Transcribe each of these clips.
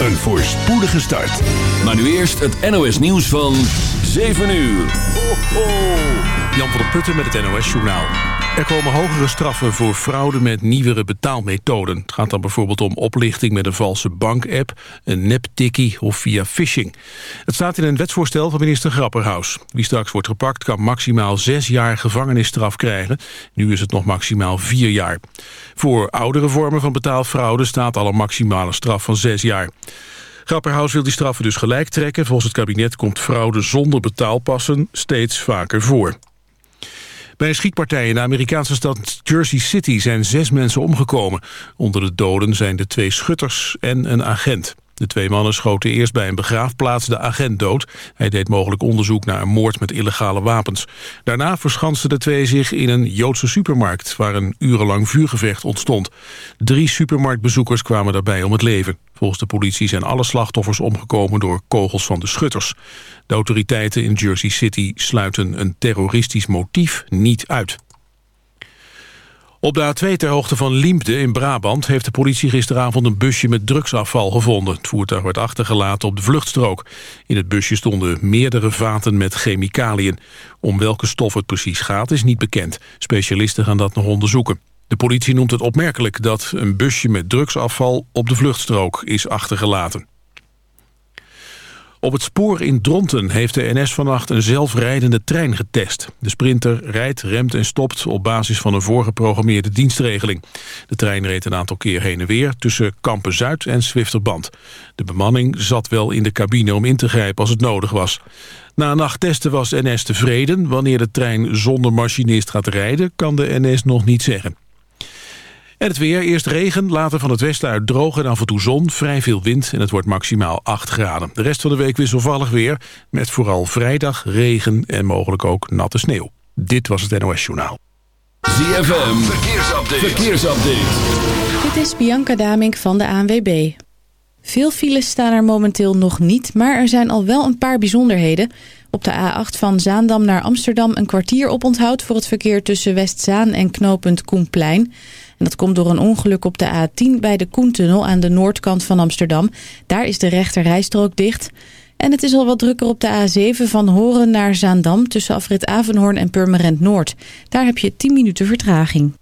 een voorspoedige start. Maar nu eerst het NOS nieuws van 7 uur. Ho. Jan van der Putten met het NOS Journaal. Er komen hogere straffen voor fraude met nieuwere betaalmethoden. Het gaat dan bijvoorbeeld om oplichting met een valse bankapp, een nep-tikkie of via phishing. Het staat in een wetsvoorstel van minister Grapperhaus. Wie straks wordt gepakt kan maximaal zes jaar gevangenisstraf krijgen. Nu is het nog maximaal vier jaar. Voor oudere vormen van betaalfraude staat al een maximale straf van zes jaar. Grapperhaus wil die straffen dus gelijk trekken. Volgens het kabinet komt fraude zonder betaalpassen steeds vaker voor. Bij een schietpartij in de Amerikaanse stad Jersey City zijn zes mensen omgekomen. Onder de doden zijn de twee schutters en een agent. De twee mannen schoten eerst bij een begraafplaats de agent dood. Hij deed mogelijk onderzoek naar een moord met illegale wapens. Daarna verschansten de twee zich in een Joodse supermarkt... waar een urenlang vuurgevecht ontstond. Drie supermarktbezoekers kwamen daarbij om het leven. Volgens de politie zijn alle slachtoffers omgekomen door kogels van de schutters. De autoriteiten in Jersey City sluiten een terroristisch motief niet uit. Op de A2 ter hoogte van Liemde in Brabant heeft de politie gisteravond een busje met drugsafval gevonden. Het voertuig werd achtergelaten op de vluchtstrook. In het busje stonden meerdere vaten met chemicaliën. Om welke stof het precies gaat is niet bekend. Specialisten gaan dat nog onderzoeken. De politie noemt het opmerkelijk dat een busje met drugsafval op de vluchtstrook is achtergelaten. Op het spoor in Dronten heeft de NS vannacht een zelfrijdende trein getest. De sprinter rijdt, remt en stopt op basis van een voorgeprogrammeerde dienstregeling. De trein reed een aantal keer heen en weer tussen Kampen-Zuid en Zwifterband. De bemanning zat wel in de cabine om in te grijpen als het nodig was. Na een nacht testen was NS tevreden. Wanneer de trein zonder machinist gaat rijden, kan de NS nog niet zeggen. En het weer, eerst regen, later van het westen uit droog en af en toe zon. Vrij veel wind en het wordt maximaal 8 graden. De rest van de week wisselvallig weer, met vooral vrijdag regen en mogelijk ook natte sneeuw. Dit was het NOS Journaal. ZFM, verkeersupdate. verkeersupdate. Dit is Bianca Damink van de ANWB. Veel files staan er momenteel nog niet, maar er zijn al wel een paar bijzonderheden. Op de A8 van Zaandam naar Amsterdam een kwartier op onthoud voor het verkeer tussen Westzaan en knooppunt Koenplein. En dat komt door een ongeluk op de A10 bij de Koentunnel aan de noordkant van Amsterdam. Daar is de rechter rijstrook dicht. En het is al wat drukker op de A7 van Horen naar Zaandam... tussen afrit Avenhoorn en Purmerend Noord. Daar heb je 10 minuten vertraging.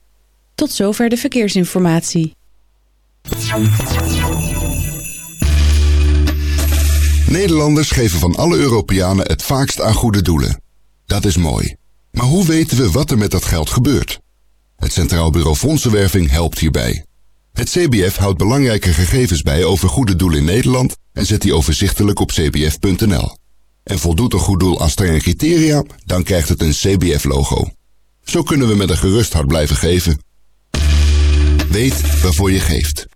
Tot zover de verkeersinformatie. Nederlanders geven van alle Europeanen het vaakst aan goede doelen. Dat is mooi. Maar hoe weten we wat er met dat geld gebeurt? Het Centraal Bureau Fondsenwerving helpt hierbij. Het CBF houdt belangrijke gegevens bij over goede doelen in Nederland en zet die overzichtelijk op cbf.nl. En voldoet een goed doel aan strenge criteria, dan krijgt het een CBF-logo. Zo kunnen we met een gerust hart blijven geven. Weet waarvoor je geeft.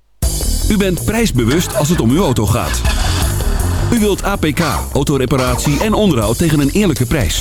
U bent prijsbewust als het om uw auto gaat. U wilt APK, autoreparatie en onderhoud tegen een eerlijke prijs.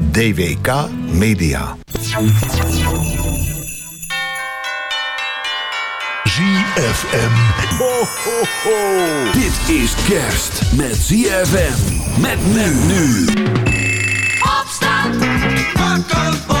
DWK Media. ZFM. Ho, ho, ho. Dit is kerst met ZFM. Met men nu. Opstaan. Wakker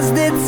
summer lasted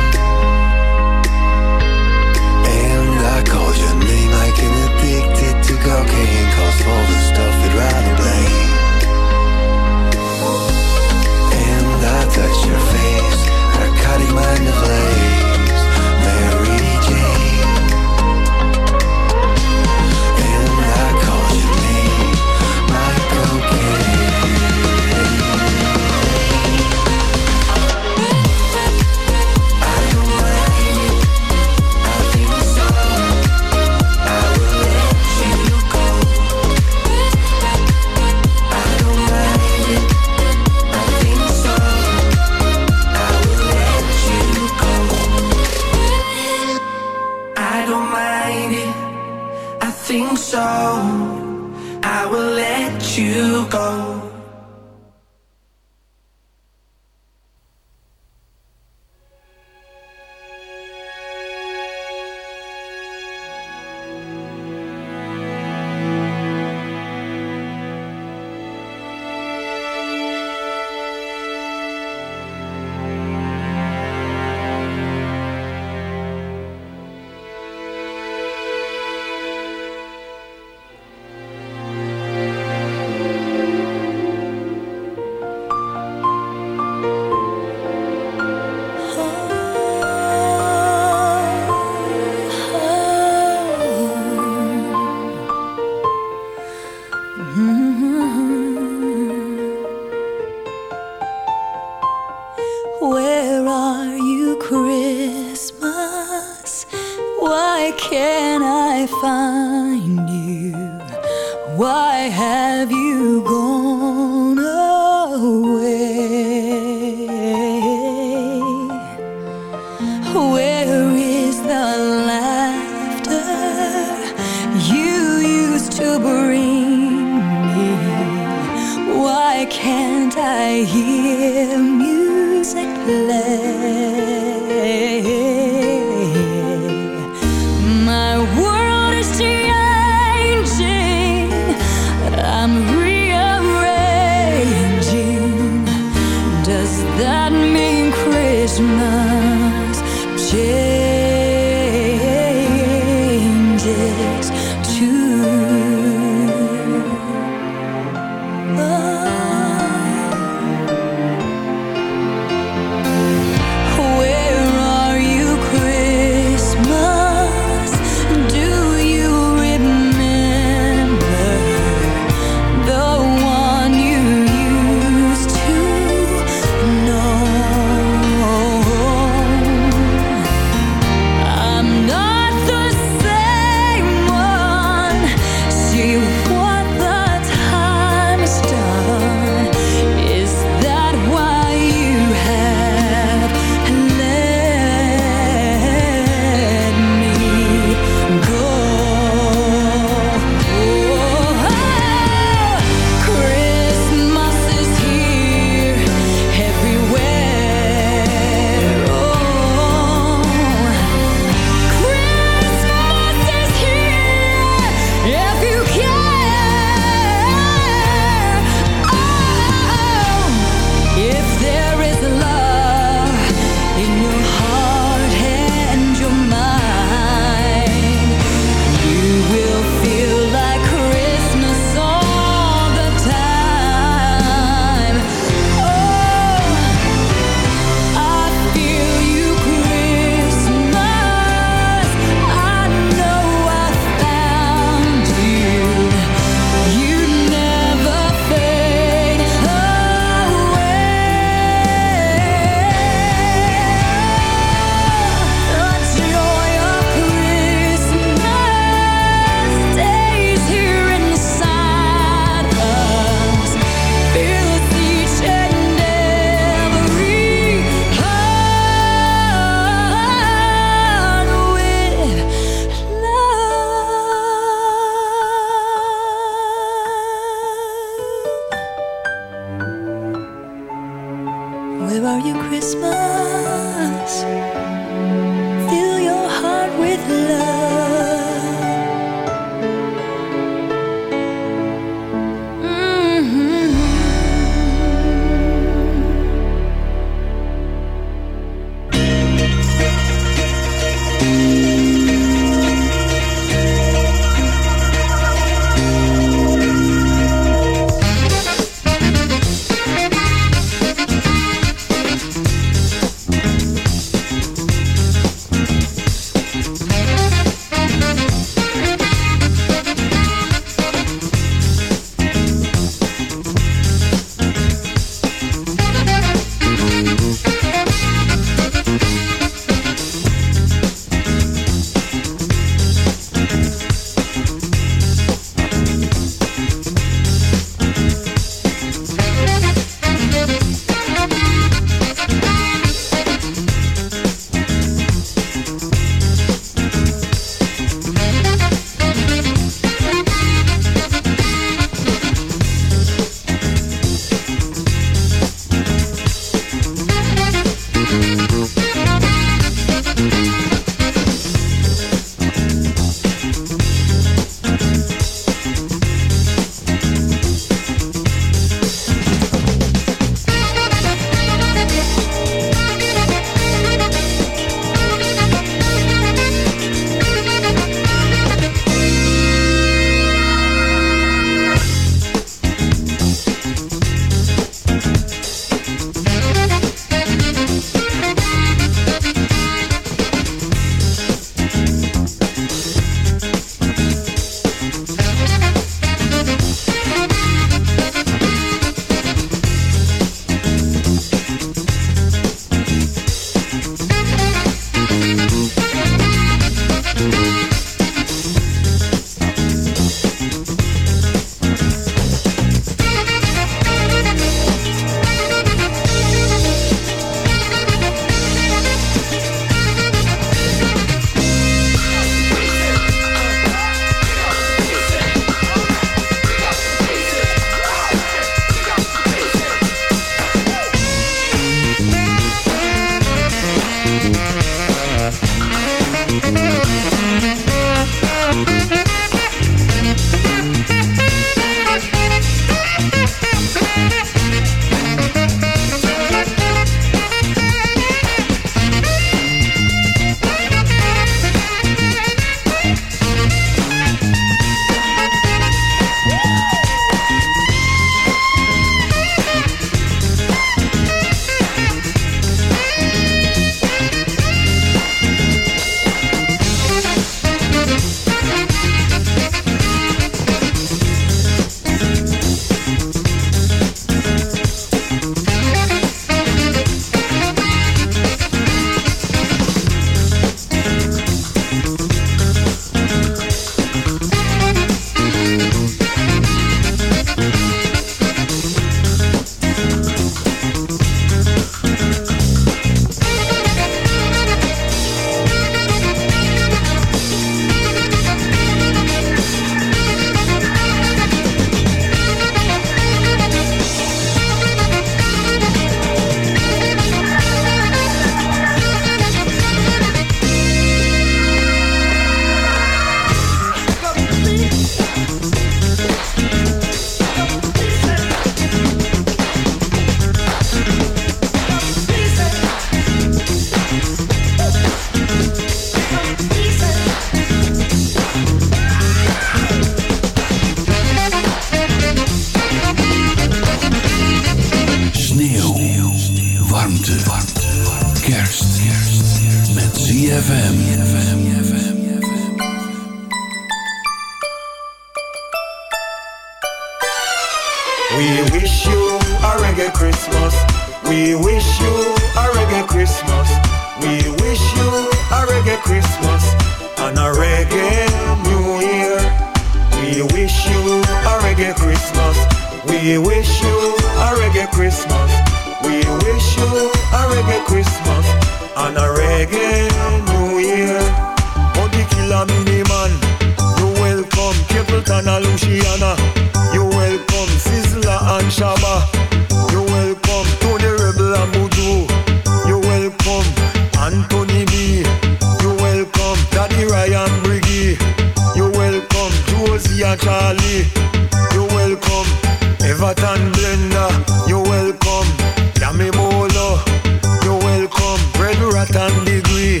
Degree.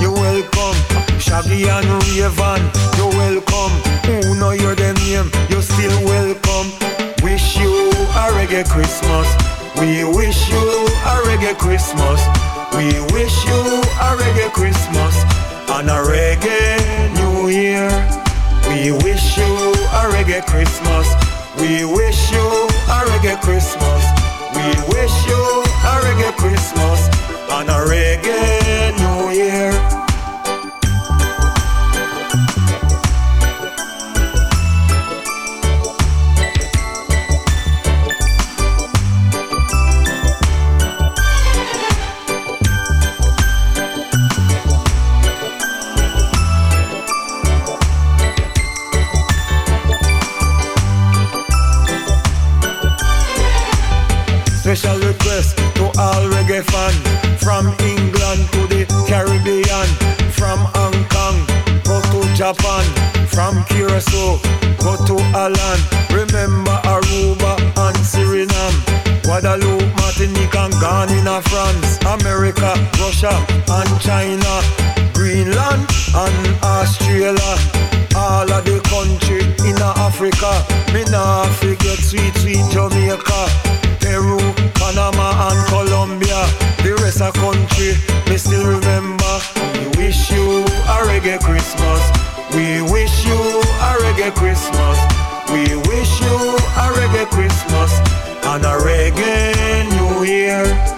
You welcome Shaggy and Raven. you're welcome. Who know your name? you're still welcome. Wish you a reggae Christmas. We wish you a reggae Christmas. We wish you a reggae Christmas and a reggae New Year. We wish you a reggae Christmas. We wish you a reggae Christmas. We wish you a reggae Christmas and a reggae New Year. America, Russia and China Greenland and Australia. All of the country in Africa. Me nah forget sweet, sweet Jamaica Peru, Panama and Colombia. The rest of country, me still remember. We wish you a reggae Christmas. We wish you a reggae Christmas. We wish you a reggae Christmas And a reggae New Year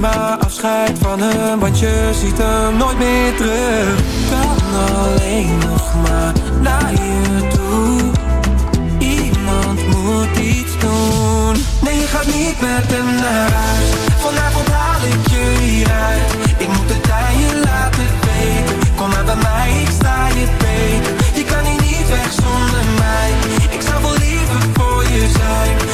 neem maar afscheid van hem, want je ziet hem nooit meer terug. Kan alleen nog maar naar je toe. Iemand moet iets doen. Nee, je gaat niet met hem naar huis. Vanavond haal ik je hieruit. Ik moet de aan laten weten. Kom maar bij mij, ik sta je beter. Je kan hier niet weg zonder mij. Ik zou wel liever voor je zijn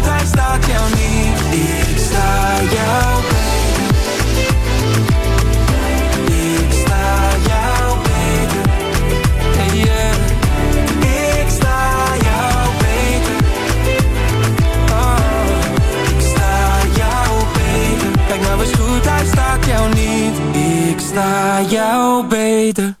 beter.